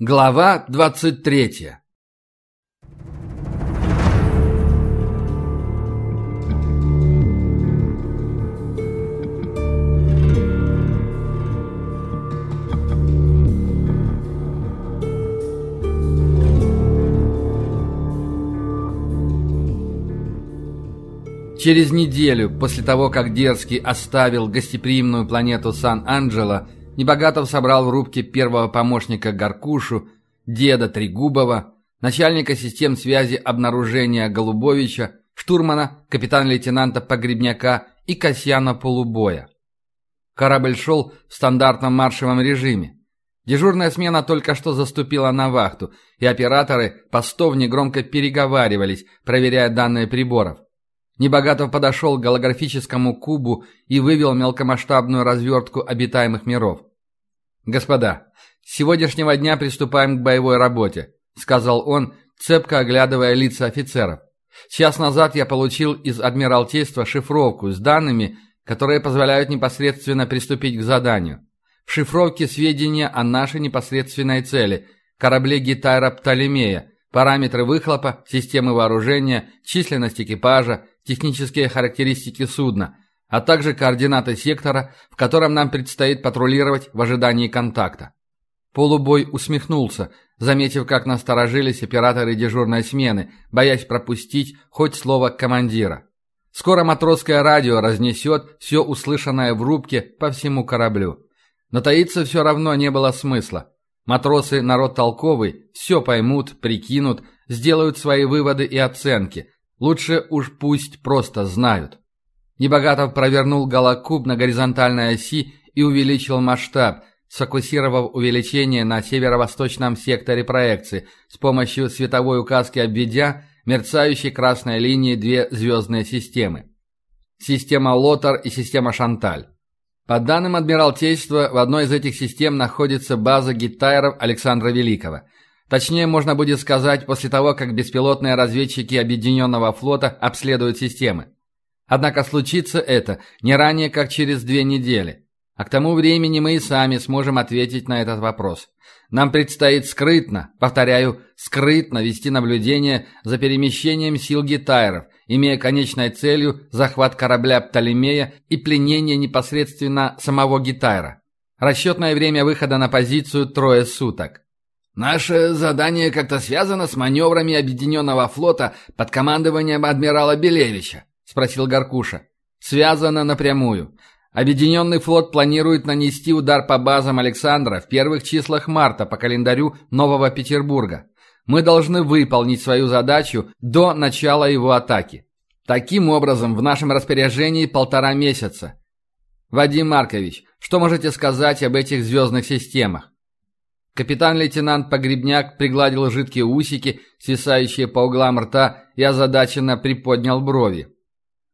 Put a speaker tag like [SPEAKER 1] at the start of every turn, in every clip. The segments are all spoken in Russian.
[SPEAKER 1] Глава 23 Через неделю после того, как Дерзкий оставил гостеприимную планету Сан-Анджело, Небогатов собрал в рубке первого помощника Гаркушу, деда Трегубова, начальника систем связи обнаружения Голубовича, штурмана, капитан-лейтенанта Погребняка и Касьяна Полубоя. Корабль шел в стандартном маршевом режиме. Дежурная смена только что заступила на вахту, и операторы постов негромко переговаривались, проверяя данные приборов. Небогатов подошел к голографическому кубу и вывел мелкомасштабную развертку обитаемых миров. «Господа, с сегодняшнего дня приступаем к боевой работе», — сказал он, цепко оглядывая лица офицеров. «Час назад я получил из Адмиралтейства шифровку с данными, которые позволяют непосредственно приступить к заданию. В шифровке сведения о нашей непосредственной цели – корабле Гитайра Птолемея, параметры выхлопа, системы вооружения, численность экипажа, технические характеристики судна, а также координаты сектора, в котором нам предстоит патрулировать в ожидании контакта. Полубой усмехнулся, заметив, как насторожились операторы дежурной смены, боясь пропустить хоть слово командира. Скоро матросское радио разнесет все услышанное в рубке по всему кораблю. Но таиться все равно не было смысла. Матросы – народ толковый, все поймут, прикинут, сделают свои выводы и оценки, Лучше уж пусть просто знают. Небогатов провернул голокуб на горизонтальной оси и увеличил масштаб, сфокусировав увеличение на северо-восточном секторе проекции с помощью световой указки обведя мерцающей красной линией две звездные системы. Система Лотар и система Шанталь. По данным Адмиралтейства, в одной из этих систем находится база гитайров Александра Великого – Точнее, можно будет сказать, после того, как беспилотные разведчики Объединенного флота обследуют системы. Однако случится это не ранее, как через две недели. А к тому времени мы и сами сможем ответить на этот вопрос. Нам предстоит скрытно, повторяю, скрытно вести наблюдение за перемещением сил гитайров, имея конечной целью захват корабля Птолемея и пленение непосредственно самого гитайра. Расчетное время выхода на позицию трое суток.
[SPEAKER 2] «Наше задание как-то связано с маневрами Объединенного флота под командованием адмирала Белевича?» — спросил Гаркуша.
[SPEAKER 1] «Связано напрямую. Объединенный флот планирует нанести удар по базам Александра в первых числах марта по календарю Нового Петербурга. Мы должны выполнить свою задачу до начала его атаки. Таким образом, в нашем распоряжении полтора месяца. Вадим Маркович, что можете сказать об этих звездных системах? Капитан-лейтенант Погребняк пригладил жидкие усики, свисающие по углам рта, и озадаченно приподнял брови.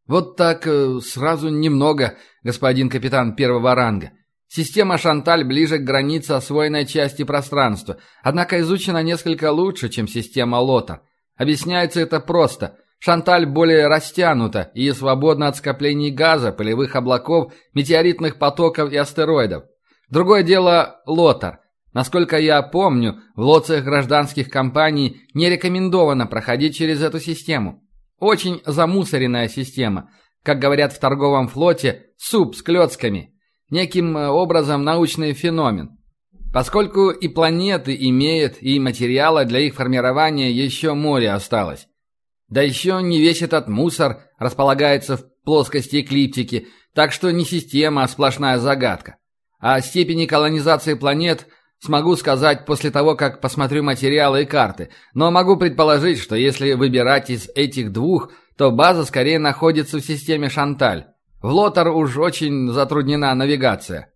[SPEAKER 1] «Вот так э, сразу немного, господин капитан первого ранга. Система «Шанталь» ближе к границе освоенной части пространства, однако изучена несколько лучше, чем система «Лота». Объясняется это просто. «Шанталь» более растянута и свободна от скоплений газа, полевых облаков, метеоритных потоков и астероидов. Другое дело «Лотар». Насколько я помню, в лоциях гражданских компаний не рекомендовано проходить через эту систему. Очень замусоренная система. Как говорят в торговом флоте, суп с клетками. Неким э, образом научный феномен. Поскольку и планеты имеют, и материала для их формирования еще море осталось. Да еще не весь этот мусор располагается в плоскости эклиптики, так что не система, а сплошная загадка. А степени колонизации планет – Смогу сказать после того, как посмотрю материалы и карты, но могу предположить, что если выбирать из этих двух, то база скорее находится в системе Шанталь. В Лотар уж очень затруднена навигация.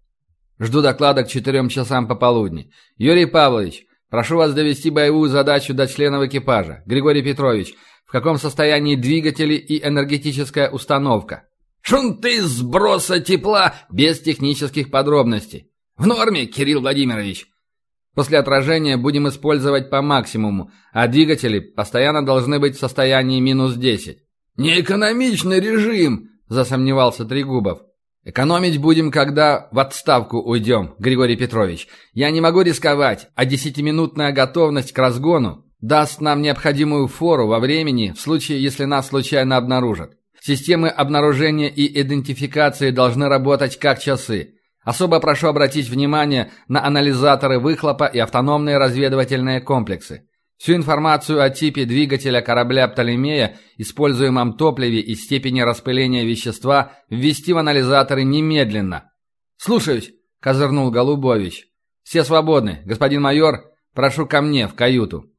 [SPEAKER 1] Жду доклада к четырем часам пополудни. Юрий Павлович, прошу вас довести боевую задачу до членов экипажа. Григорий Петрович, в каком состоянии двигатели и энергетическая установка?
[SPEAKER 2] Шунты сброса тепла без технических подробностей. В норме, Кирилл Владимирович.
[SPEAKER 1] После отражения будем использовать по максимуму, а двигатели постоянно должны быть в состоянии минус 10.
[SPEAKER 2] «Неэкономичный режим!» – засомневался Трегубов.
[SPEAKER 1] «Экономить будем, когда в отставку уйдем, Григорий Петрович. Я не могу рисковать, а десятиминутная готовность к разгону даст нам необходимую фору во времени в случае, если нас случайно обнаружат. Системы обнаружения и идентификации должны работать как часы. Особо прошу обратить внимание на анализаторы выхлопа и автономные разведывательные комплексы. Всю информацию о типе двигателя корабля Птолемея, используемом топливе и степени распыления вещества ввести в анализаторы немедленно. «Слушаюсь», – козырнул Голубович. «Все свободны. Господин майор, прошу ко мне, в каюту».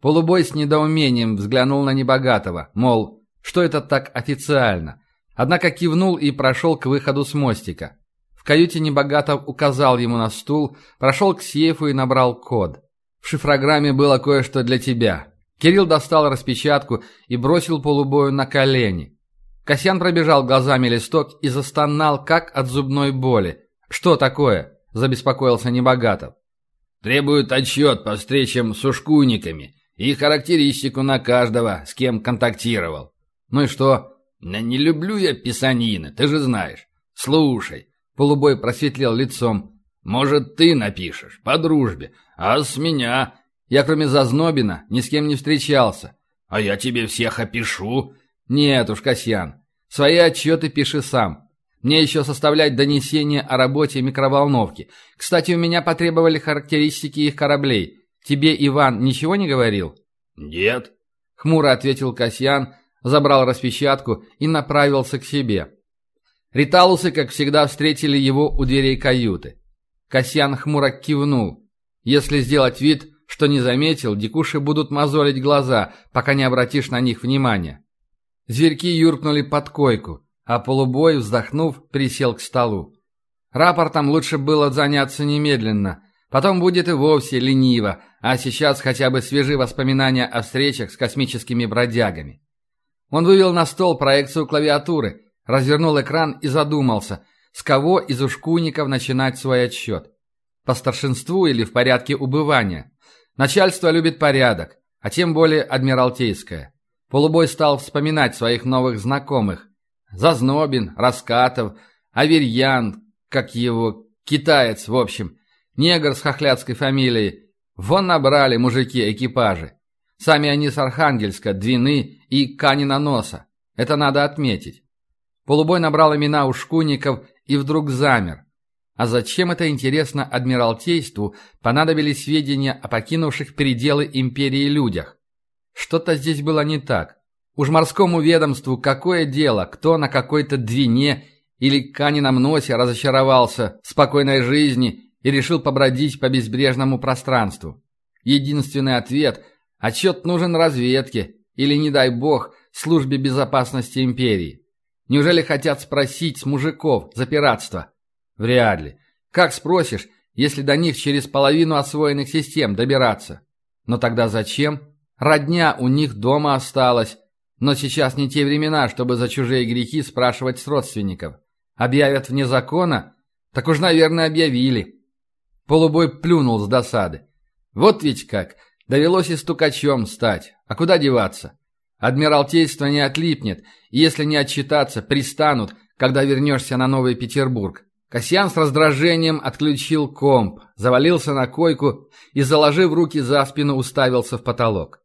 [SPEAKER 1] Полубой с недоумением взглянул на Небогатого, мол, что это так официально. Однако кивнул и прошел к выходу с мостика. В каюте Небогатов указал ему на стул, прошел к сейфу и набрал код. В шифрограмме было кое-что для тебя. Кирилл достал распечатку и бросил полубою на колени. Касьян пробежал глазами листок и застонал, как от зубной боли. «Что такое?» – забеспокоился Небогатов.
[SPEAKER 2] «Требуют отчет по встречам с ушкуйниками и характеристику на каждого, с кем контактировал».
[SPEAKER 1] «Ну и что?»
[SPEAKER 2] «Да не люблю я писанины, ты же знаешь. Слушай».
[SPEAKER 1] Полубой просветлел лицом.
[SPEAKER 2] «Может, ты напишешь, по дружбе, а с меня...»
[SPEAKER 1] «Я кроме Зазнобина ни с кем не встречался».
[SPEAKER 2] «А я тебе всех опишу».
[SPEAKER 1] «Нет уж, Касьян, свои отчеты пиши сам. Мне еще составлять донесение о работе микроволновки. Кстати, у меня потребовали характеристики их кораблей. Тебе Иван ничего не говорил?»
[SPEAKER 2] «Нет», —
[SPEAKER 1] хмуро ответил Касьян, забрал распечатку и направился к себе. Риталусы, как всегда, встретили его у дверей каюты. Касьян хмуро кивнул. Если сделать вид, что не заметил, дикуши будут мозолить глаза, пока не обратишь на них внимания. Зверьки юркнули под койку, а полубой, вздохнув, присел к столу. Рапортом лучше было заняться немедленно. Потом будет и вовсе лениво, а сейчас хотя бы свежи воспоминания о встречах с космическими бродягами. Он вывел на стол проекцию клавиатуры, развернул экран и задумался, с кого из ушкуйников начинать свой отсчет. По старшинству или в порядке убывания. Начальство любит порядок, а тем более адмиралтейское. Полубой стал вспоминать своих новых знакомых. Зазнобин, Раскатов, Аверьян, как его, китаец, в общем, негр с хохлядской фамилией. Вон набрали мужики экипажи. Сами они с Архангельска, Двины и Канина Носа. Это надо отметить. Полубой набрал имена ушкуйников и вдруг замер. А зачем это интересно Адмиралтейству понадобились сведения о покинувших пределы империи людях? Что-то здесь было не так. Уж морскому ведомству какое дело, кто на какой-то двине или канином носе разочаровался в спокойной жизни и решил побродить по безбрежному пространству. Единственный ответ – отчет нужен разведке или, не дай бог, службе безопасности империи. Неужели хотят спросить с мужиков за пиратство? Вряд ли. Как спросишь, если до них через половину освоенных систем добираться? Но тогда зачем? Родня у них дома осталась. Но сейчас не те времена, чтобы за чужие грехи спрашивать с родственников. Объявят вне закона? Так уж, наверное, объявили. Полубой плюнул с досады. Вот ведь как. Довелось и стукачом стать. А куда деваться? Адмиралтейство не отлипнет, и если не отчитаться, пристанут, когда вернешься на Новый Петербург. Касьян с раздражением отключил комп, завалился на койку и, заложив руки за спину, уставился в потолок.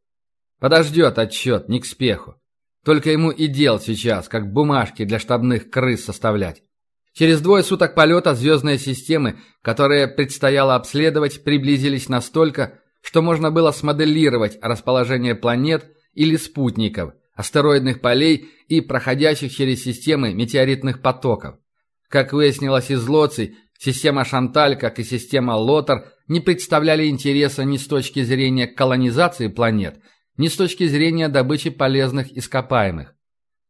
[SPEAKER 1] Подождет отчет, не к спеху. Только ему и дел сейчас, как бумажки для штабных крыс составлять. Через двое суток полета звездные системы, которые предстояло обследовать, приблизились настолько, что можно было смоделировать расположение планет или спутников, астероидных полей и проходящих через системы метеоритных потоков. Как выяснилось из Лоций, система Шанталь, как и система Лотар, не представляли интереса ни с точки зрения колонизации планет, ни с точки зрения добычи полезных ископаемых.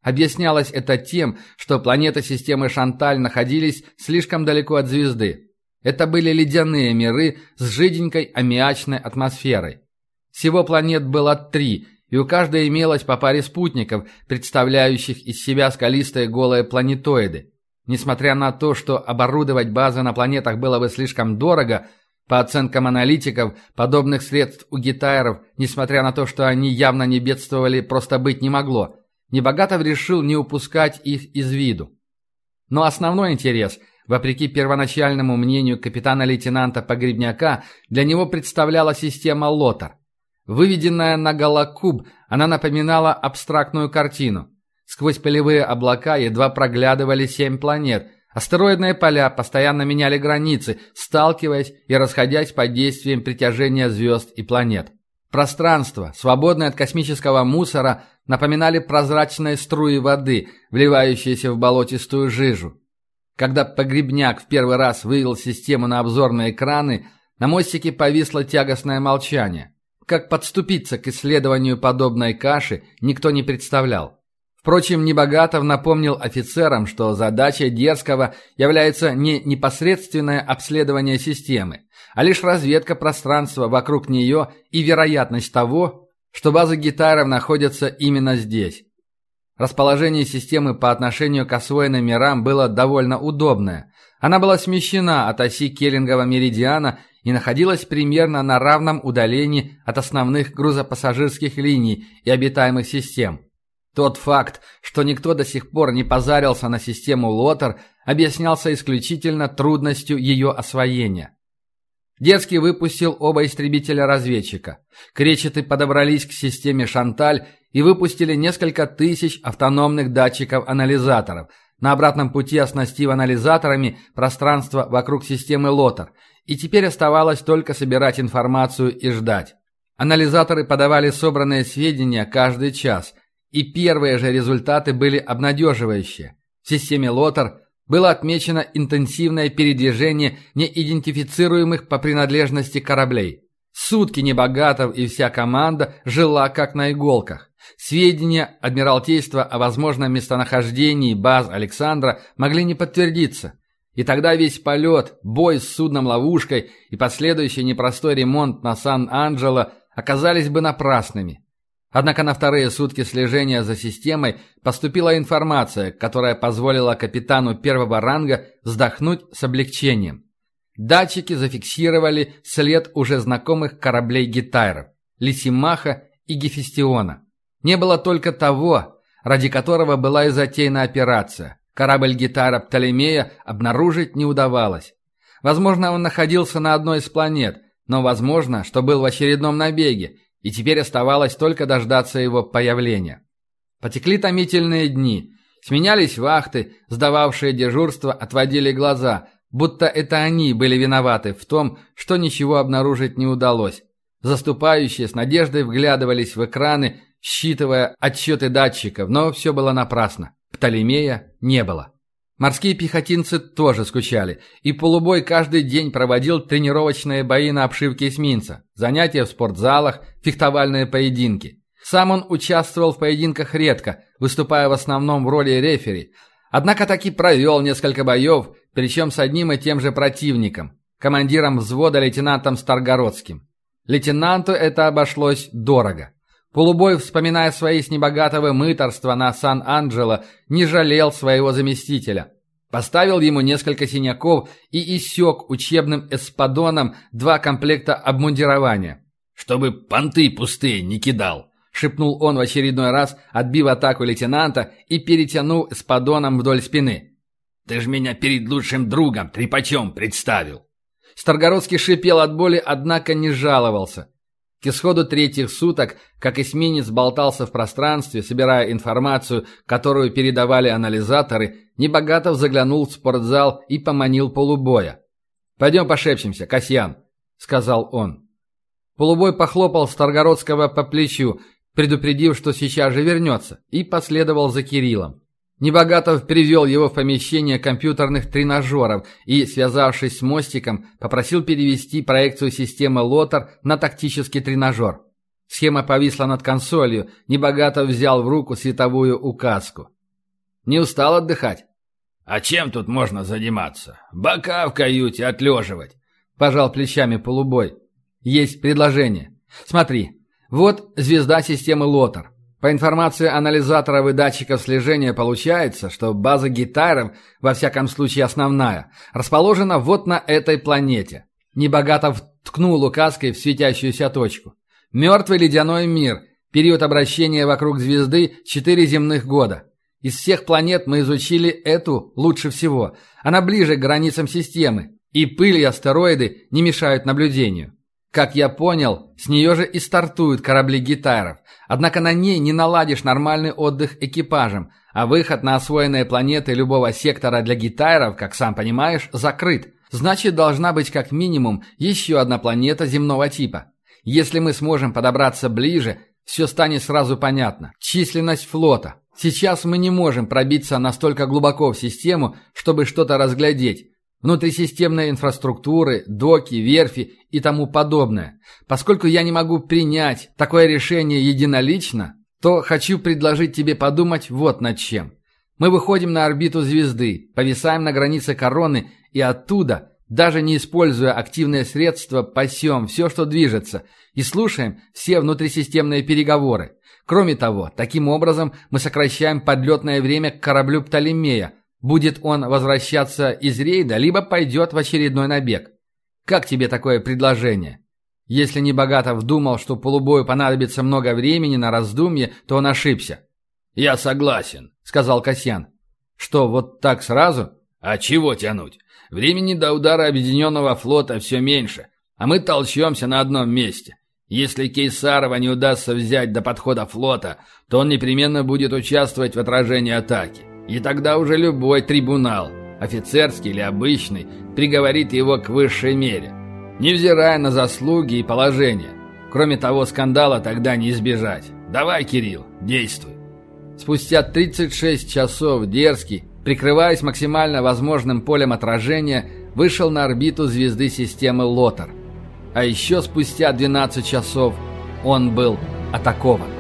[SPEAKER 1] Объяснялось это тем, что планеты системы Шанталь находились слишком далеко от звезды. Это были ледяные миры с жиденькой аммиачной атмосферой. Всего планет было три, и у каждой имелось по паре спутников, представляющих из себя скалистые голые планетоиды. Несмотря на то, что оборудовать базы на планетах было бы слишком дорого, по оценкам аналитиков, подобных средств у гитайров, несмотря на то, что они явно не бедствовали, просто быть не могло. Небогатов решил не упускать их из виду. Но основной интерес, вопреки первоначальному мнению капитана-лейтенанта Погребняка, для него представляла система Лотар. Выведенная на голокуб, она напоминала абстрактную картину. Сквозь полевые облака едва проглядывали семь планет. Астероидные поля постоянно меняли границы, сталкиваясь и расходясь под действием притяжения звезд и планет. Пространство, свободное от космического мусора, напоминали прозрачные струи воды, вливающиеся в болотистую жижу. Когда погребняк в первый раз вывел систему на обзорные экраны, на мостике повисло тягостное молчание. Как подступиться к исследованию подобной каши, никто не представлял. Впрочем, Небогатов напомнил офицерам, что задача Дерзкого является не непосредственное обследование системы, а лишь разведка пространства вокруг нее и вероятность того, что база гитаров находится именно здесь. Расположение системы по отношению к освоенным мирам было довольно удобное. Она была смещена от оси Келлингова меридиана и находилась примерно на равном удалении от основных грузопассажирских линий и обитаемых систем. Тот факт, что никто до сих пор не позарился на систему Лотер, объяснялся исключительно трудностью ее освоения. Детский выпустил оба истребителя-разведчика. Кречеты подобрались к системе «Шанталь» и выпустили несколько тысяч автономных датчиков-анализаторов, на обратном пути оснастив анализаторами пространство вокруг системы Лотер – и теперь оставалось только собирать информацию и ждать. Анализаторы подавали собранные сведения каждый час, и первые же результаты были обнадеживающие. В системе Лотар было отмечено интенсивное передвижение неидентифицируемых по принадлежности кораблей. Сутки Небогатов и вся команда жила как на иголках. Сведения Адмиралтейства о возможном местонахождении баз Александра могли не подтвердиться – и тогда весь полет, бой с судном-ловушкой и последующий непростой ремонт на Сан-Анджело оказались бы напрасными. Однако на вторые сутки слежения за системой поступила информация, которая позволила капитану первого ранга вздохнуть с облегчением. Датчики зафиксировали след уже знакомых кораблей Гитайров – Лисимаха и Гефестиона. Не было только того, ради которого была и затеяна операция – Корабль-гитара Птолемея обнаружить не удавалось. Возможно, он находился на одной из планет, но возможно, что был в очередном набеге, и теперь оставалось только дождаться его появления. Потекли томительные дни. Сменялись вахты, сдававшие дежурство отводили глаза, будто это они были виноваты в том, что ничего обнаружить не удалось. Заступающие с надеждой вглядывались в экраны, считывая отчеты датчиков, но все было напрасно. Птолемея не было. Морские пехотинцы тоже скучали, и полубой каждый день проводил тренировочные бои на обшивке эсминца, занятия в спортзалах, фехтовальные поединки. Сам он участвовал в поединках редко, выступая в основном в роли рефери, однако таки провел несколько боев, причем с одним и тем же противником, командиром взвода лейтенантом Старгородским. Лейтенанту это обошлось дорого. Полубой, вспоминая свои с небогатого мыторства на Сан-Анджело, не жалел своего заместителя. Поставил ему несколько синяков и иссек учебным эспадоном два комплекта обмундирования.
[SPEAKER 2] «Чтобы понты пустые не кидал», — шепнул он в очередной раз, отбив атаку лейтенанта и перетянул эспадоном вдоль спины. «Ты ж меня перед лучшим другом трепачом представил».
[SPEAKER 1] Старгородский шипел от боли, однако не жаловался. К исходу третьих суток, как эсминец болтался в пространстве, собирая информацию, которую передавали анализаторы, Небогатов заглянул в спортзал и поманил полубоя. «Пойдем пошепчемся, Касьян», — сказал он. Полубой похлопал Старгородского по плечу, предупредив, что сейчас же вернется, и последовал за Кириллом. Небогатов привел его в помещение компьютерных тренажеров и, связавшись с мостиком, попросил перевести проекцию системы Лотар на тактический тренажер. Схема повисла над консолью, Небогатов взял в руку световую указку. «Не устал отдыхать?»
[SPEAKER 2] «А чем тут можно заниматься? Бока в каюте отлеживать!»
[SPEAKER 1] Пожал плечами полубой. «Есть предложение. Смотри, вот звезда системы Лотар. По информации анализаторов и датчиков слежения получается, что база гитаров, во всяком случае основная, расположена вот на этой планете. Небогатов ткнул указкой в светящуюся точку. Мертвый ледяной мир, период обращения вокруг звезды – четыре земных года. Из всех планет мы изучили эту лучше всего. Она ближе к границам системы, и пыль и астероиды не мешают наблюдению. Как я понял, с нее же и стартуют корабли гитаров. Однако на ней не наладишь нормальный отдых экипажем, а выход на освоенные планеты любого сектора для гитаров, как сам понимаешь, закрыт. Значит, должна быть как минимум еще одна планета земного типа. Если мы сможем подобраться ближе, все станет сразу понятно. Численность флота. Сейчас мы не можем пробиться настолько глубоко в систему, чтобы что-то разглядеть. Внутрисистемные инфраструктуры, доки, верфи и тому подобное. Поскольку я не могу принять такое решение единолично, то хочу предложить тебе подумать вот над чем. Мы выходим на орбиту звезды, повисаем на границе короны и оттуда, даже не используя активные средства, пасем все, что движется, и слушаем все внутрисистемные переговоры. Кроме того, таким образом мы сокращаем подлетное время к кораблю Птолемея. Будет он возвращаться из рейда, либо пойдет в очередной набег. Как тебе такое предложение? Если Небогатов думал, что полубою понадобится много времени на раздумье, то он ошибся.
[SPEAKER 2] «Я согласен», — сказал Касьян.
[SPEAKER 1] «Что, вот так сразу?»
[SPEAKER 2] «А чего тянуть? Времени до удара Объединенного флота все меньше, а мы толчемся на одном месте. Если Кейсарова не удастся взять до подхода флота, то он непременно будет участвовать в отражении атаки. И тогда уже любой трибунал, офицерский или обычный, приговорит его к высшей мере, невзирая на заслуги и положение. Кроме того, скандала тогда не избежать. Давай, Кирилл, действуй.
[SPEAKER 1] Спустя 36 часов Дерзкий, прикрываясь максимально возможным полем отражения, вышел на орбиту звезды системы Лотар. А еще спустя 12 часов он был атакован.